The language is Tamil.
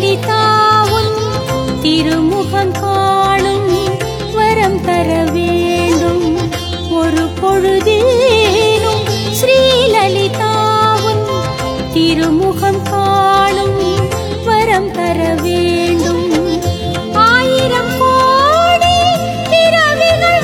லலிதாவும் திருமுகம் காணும் வரம் தர வேண்டும். ஒரு பொழுதேனும் ஸ்ரீலலிதாவும் திருமுகம் காணும் வரம் தர வேண்டும். ஆயிரம் கோடி பிறவிகள்